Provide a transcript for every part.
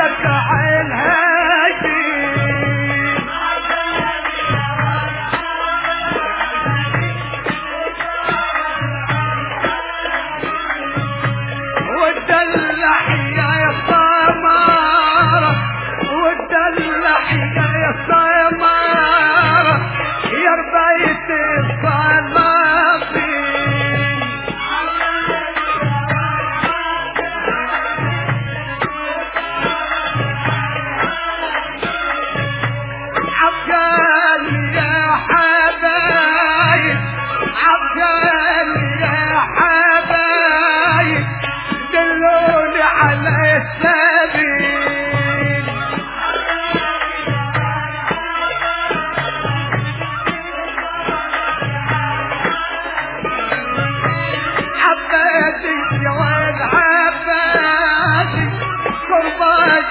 that God.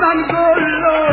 من گل